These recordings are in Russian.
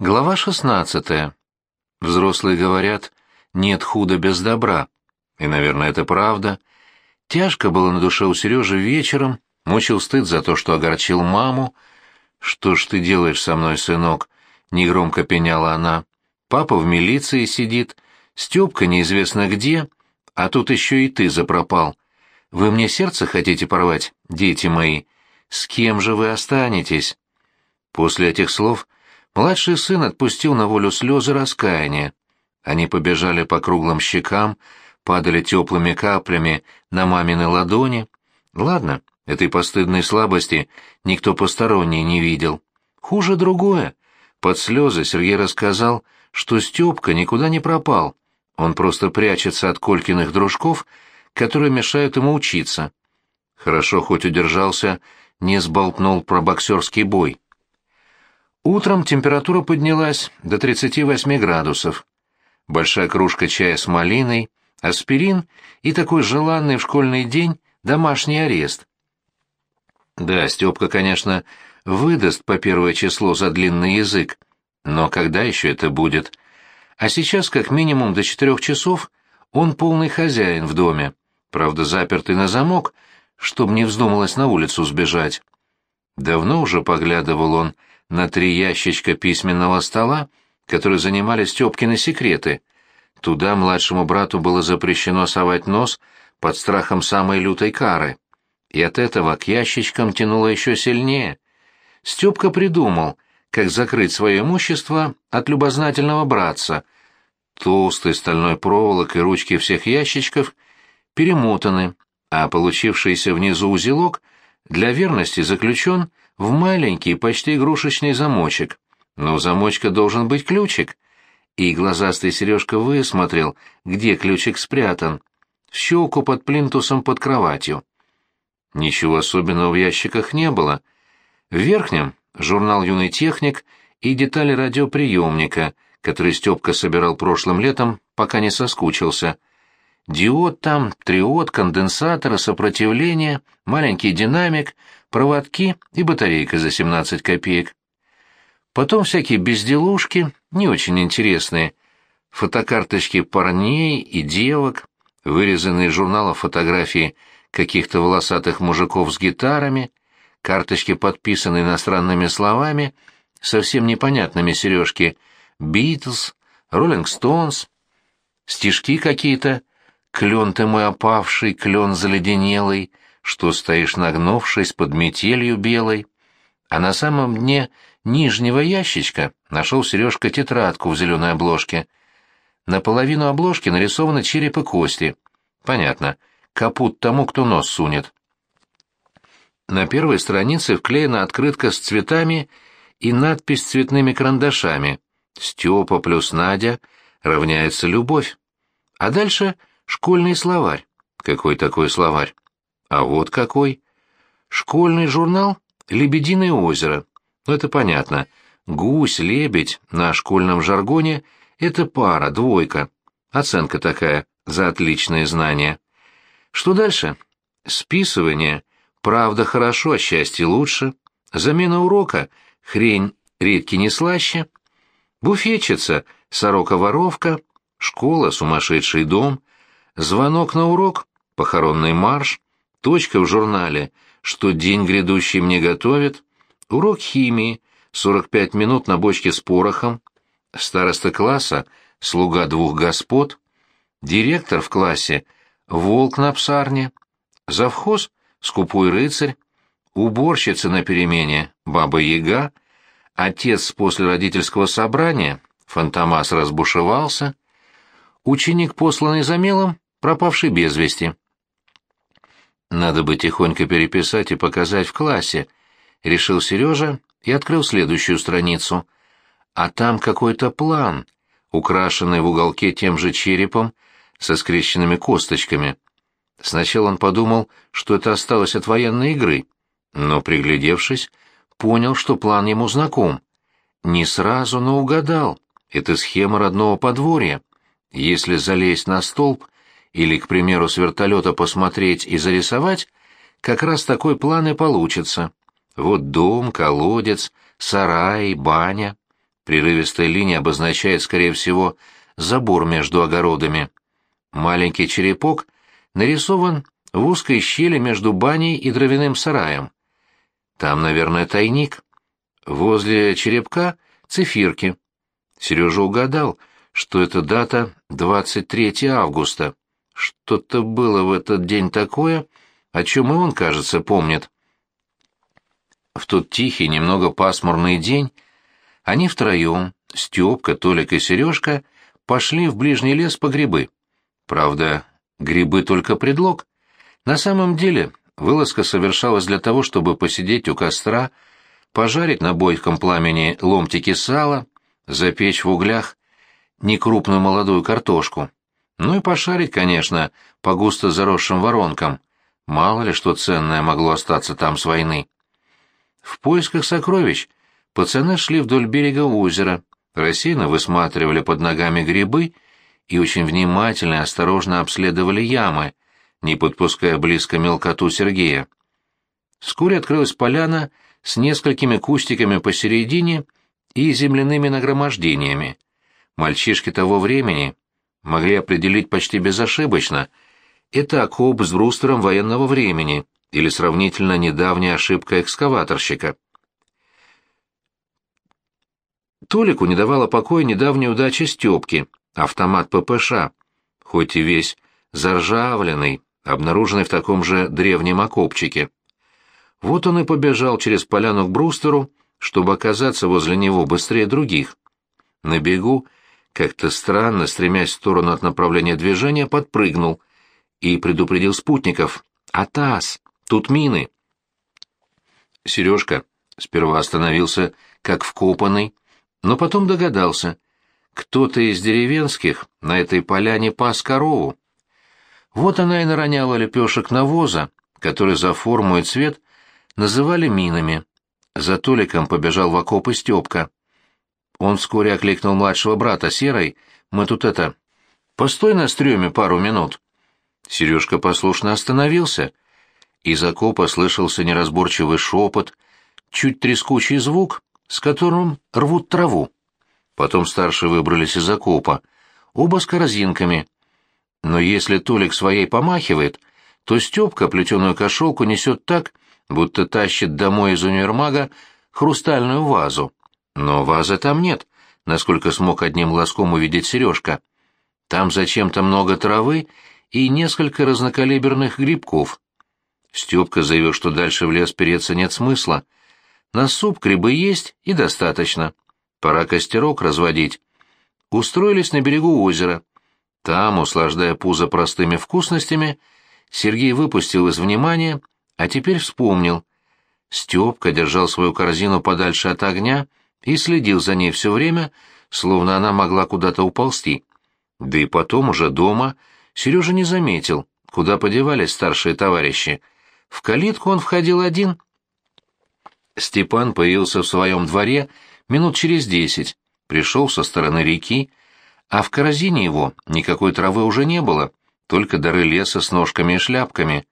Глава 16. Взрослые говорят, нет худа без добра. И, наверное, это правда. Тяжко было на душе у Сережи вечером, мучил стыд за то, что огорчил маму. «Что ж ты делаешь со мной, сынок?» — негромко пеняла она. «Папа в милиции сидит, Степка неизвестно где, а тут еще и ты запропал. Вы мне сердце хотите порвать, дети мои? С кем же вы останетесь?» После этих слов Младший сын отпустил на волю слезы раскаяния. Они побежали по круглым щекам, падали теплыми каплями на мамины ладони. Ладно, этой постыдной слабости никто посторонний не видел. Хуже другое. Под слезы Сергей рассказал, что Степка никуда не пропал. Он просто прячется от Колькиных дружков, которые мешают ему учиться. Хорошо хоть удержался, не сболтнул про боксерский бой. Утром температура поднялась до 38 градусов. Большая кружка чая с малиной, аспирин и такой желанный в школьный день домашний арест. Да, Степка, конечно, выдаст по первое число за длинный язык, но когда еще это будет? А сейчас как минимум до четырех часов он полный хозяин в доме, правда запертый на замок, чтобы не вздумалось на улицу сбежать. Давно уже поглядывал он на три ящичка письменного стола, которые занимали Степкины секреты. Туда младшему брату было запрещено совать нос под страхом самой лютой кары. И от этого к ящичкам тянуло еще сильнее. Степка придумал, как закрыть свое имущество от любознательного братца. Толстый стальной проволок и ручки всех ящичков перемотаны, а получившийся внизу узелок для верности заключен в маленький, почти игрушечный замочек. Но у замочка должен быть ключик. И глазастый Сережка высмотрел, где ключик спрятан. В щелку под плинтусом под кроватью. Ничего особенного в ящиках не было. В верхнем — журнал «Юный техник» и детали радиоприемника, который Степка собирал прошлым летом, пока не соскучился. Диод там, триод, конденсатор, сопротивление, маленький динамик — проводки и батарейка за 17 копеек. Потом всякие безделушки, не очень интересные, фотокарточки парней и девок, вырезанные из журналов фотографии каких-то волосатых мужиков с гитарами, карточки, подписанные иностранными словами, совсем непонятными сережки «Битлз», «Роллинг Стоунс», стишки какие-то «Клен ты мой опавший, клен заледенелый», что стоишь нагнувшись под метелью белой, а на самом дне нижнего ящичка нашел Сережка тетрадку в зеленой обложке. Наполовину обложки нарисованы череп и кости. Понятно, капут тому, кто нос сунет. На первой странице вклеена открытка с цветами и надпись цветными карандашами «Степа плюс Надя равняется любовь». А дальше школьный словарь. Какой такой словарь? А вот какой. Школьный журнал «Лебединое озеро». Ну, это понятно. Гусь, лебедь на школьном жаргоне — это пара, двойка. Оценка такая за отличные знания. Что дальше? Списывание. Правда хорошо, а счастье лучше. Замена урока. Хрень редки не слаще. Буфетчица. Сорока-воровка. Школа, сумасшедший дом. Звонок на урок. Похоронный марш точка в журнале, что день грядущий мне готовит, урок химии, 45 минут на бочке с порохом, староста класса, слуга двух господ, директор в классе, волк на псарне, завхоз, скупой рыцарь, уборщица на перемене, баба-яга, отец после родительского собрания, фантомас разбушевался, ученик, посланный за мелом, пропавший без вести. Надо бы тихонько переписать и показать в классе, решил Сережа и открыл следующую страницу. А там какой-то план, украшенный в уголке тем же черепом со скрещенными косточками. Сначала он подумал, что это осталось от военной игры, но, приглядевшись, понял, что план ему знаком. Не сразу, но угадал. Это схема родного подворья. Если залезть на столб или, к примеру, с вертолета посмотреть и зарисовать, как раз такой план и получится. Вот дом, колодец, сарай, баня. Прерывистая линия обозначает, скорее всего, забор между огородами. Маленький черепок нарисован в узкой щели между баней и дровяным сараем. Там, наверное, тайник. Возле черепка цифирки. Сережа угадал, что это дата 23 августа. Что-то было в этот день такое, о чем и он, кажется, помнит. В тот тихий, немного пасмурный день они втроем, Степка, Толик и Сережка, пошли в ближний лес по грибы. Правда, грибы только предлог. На самом деле вылазка совершалась для того, чтобы посидеть у костра, пожарить на бойком пламени ломтики сала, запечь в углях некрупную молодую картошку. Ну и пошарить, конечно, по густо заросшим воронкам. Мало ли что ценное могло остаться там с войны. В поисках сокровищ пацаны шли вдоль берега озера, рассеянно высматривали под ногами грибы и очень внимательно и осторожно обследовали ямы, не подпуская близко мелкоту Сергея. Вскоре открылась поляна с несколькими кустиками посередине и земляными нагромождениями. Мальчишки того времени могли определить почти безошибочно, это окоп с брустером военного времени или сравнительно недавняя ошибка экскаваторщика. Толику не давала покоя недавняя удача Степки, автомат ППШ, хоть и весь заржавленный, обнаруженный в таком же древнем окопчике. Вот он и побежал через поляну к брустеру, чтобы оказаться возле него быстрее других. На бегу, как-то странно, стремясь в сторону от направления движения, подпрыгнул и предупредил спутников. «Атас! Тут мины!» Сережка сперва остановился, как вкопанный, но потом догадался. Кто-то из деревенских на этой поляне пас корову. Вот она и нароняла лепешек навоза, который за форму и цвет называли минами. За Толиком побежал в окопы Степка. Он вскоре окликнул младшего брата Серой. «Мы тут это... Постой на стреме пару минут». Сережка послушно остановился. Из окопа слышался неразборчивый шепот, чуть трескучий звук, с которым рвут траву. Потом старшие выбрались из окопа, оба с корзинками. Но если Толик своей помахивает, то Степка плетеную кошелку несет так, будто тащит домой из универмага хрустальную вазу. Но вазы там нет, насколько смог одним глазком увидеть Сережка. Там зачем-то много травы и несколько разнокалиберных грибков. Степка заявил, что дальше в лес переться нет смысла. На суп грибы есть и достаточно. Пора костерок разводить. Устроились на берегу озера. Там, услаждая пузо простыми вкусностями, Сергей выпустил из внимания, а теперь вспомнил. Степка держал свою корзину подальше от огня и следил за ней все время, словно она могла куда-то уползти. Да и потом уже дома Сережа не заметил, куда подевались старшие товарищи. В калитку он входил один. Степан появился в своем дворе минут через десять, пришел со стороны реки, а в корзине его никакой травы уже не было, только дары леса с ножками и шляпками.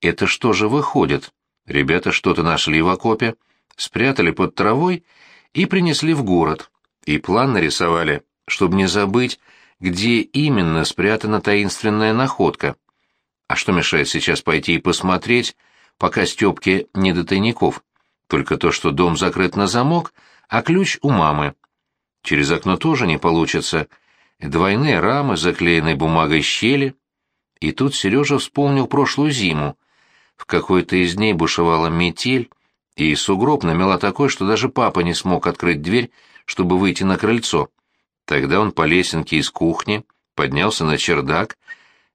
Это что же выходит? Ребята что-то нашли в окопе, спрятали под травой и принесли в город, и план нарисовали, чтобы не забыть, где именно спрятана таинственная находка. А что мешает сейчас пойти и посмотреть, пока Степке не до тайников? Только то, что дом закрыт на замок, а ключ у мамы. Через окно тоже не получится. Двойные рамы, заклеенные бумагой щели. И тут Сережа вспомнил прошлую зиму. В какой-то из дней бушевала метель, и сугроб намела такой, что даже папа не смог открыть дверь, чтобы выйти на крыльцо. Тогда он по лесенке из кухни поднялся на чердак,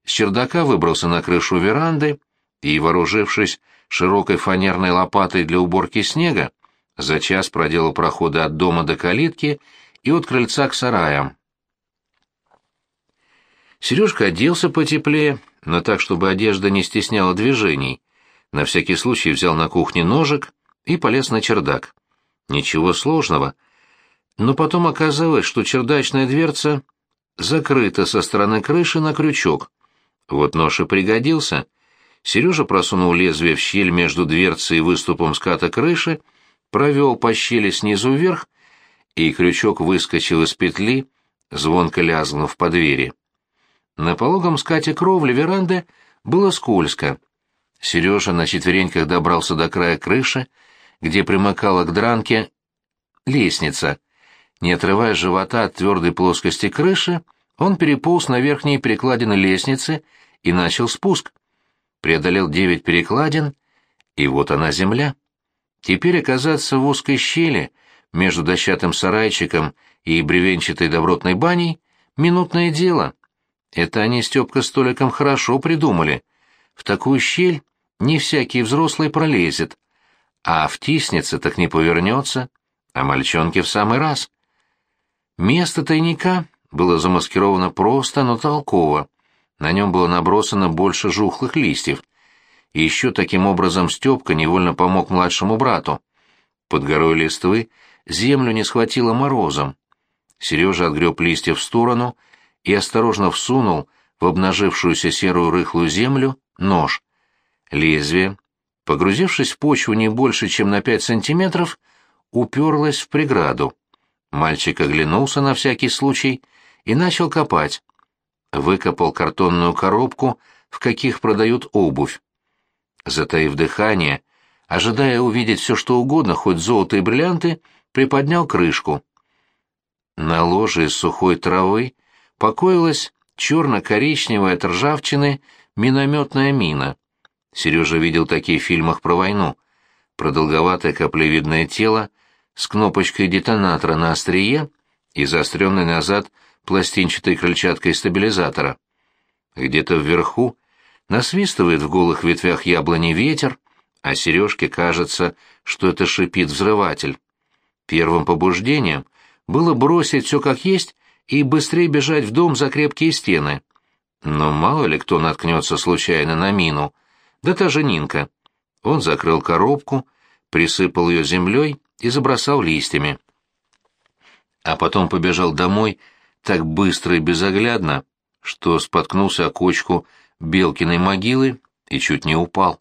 с чердака выбрался на крышу веранды и, вооружившись широкой фанерной лопатой для уборки снега, за час проделал проходы от дома до калитки и от крыльца к сараям. Сережка оделся потеплее, но так, чтобы одежда не стесняла движений. На всякий случай взял на кухне ножик и полез на чердак. Ничего сложного. Но потом оказалось, что чердачная дверца закрыта со стороны крыши на крючок. Вот нож и пригодился. Сережа просунул лезвие в щель между дверцей и выступом ската крыши, провел по щели снизу вверх и крючок выскочил из петли, звонко лязгнув по двери. На пологом скате кровли веранды было скользко. Сережа на четвереньках добрался до края крыши, где примыкала к дранке лестница. Не отрывая живота от твердой плоскости крыши, он переполз на верхние перекладины лестницы и начал спуск. Преодолел девять перекладин, и вот она земля. Теперь оказаться в узкой щели между дощатым сарайчиком и бревенчатой добротной баней — минутное дело. Это они, Степка, с Толиком хорошо придумали. В такую щель не всякий взрослый пролезет, а втиснется так не повернется, а мальчонке в самый раз. Место тайника было замаскировано просто, но толково. На нем было набросано больше жухлых листьев. И еще таким образом Степка невольно помог младшему брату. Под горой листвы землю не схватило морозом. Сережа отгреб листья в сторону и осторожно всунул в обнажившуюся серую рыхлую землю нож. Лезвие, погрузившись в почву не больше, чем на пять сантиметров, уперлось в преграду. Мальчик оглянулся на всякий случай и начал копать. Выкопал картонную коробку, в каких продают обувь. Затаив дыхание, ожидая увидеть все что угодно, хоть золото и бриллианты, приподнял крышку. На ложе из сухой травы покоилась черно-коричневая от ржавчины минометная мина. Сережа видел такие в фильмах про войну. Продолговатое каплевидное тело с кнопочкой детонатора на острие и заостренной назад пластинчатой крыльчаткой стабилизатора. Где-то вверху насвистывает в голых ветвях яблони ветер, а Сережке кажется, что это шипит взрыватель. Первым побуждением было бросить все как есть и быстрее бежать в дом за крепкие стены. Но мало ли кто наткнется случайно на мину. Да та же Нинка. Он закрыл коробку, присыпал ее землей и забросал листьями. А потом побежал домой так быстро и безоглядно, что споткнулся о кочку Белкиной могилы и чуть не упал.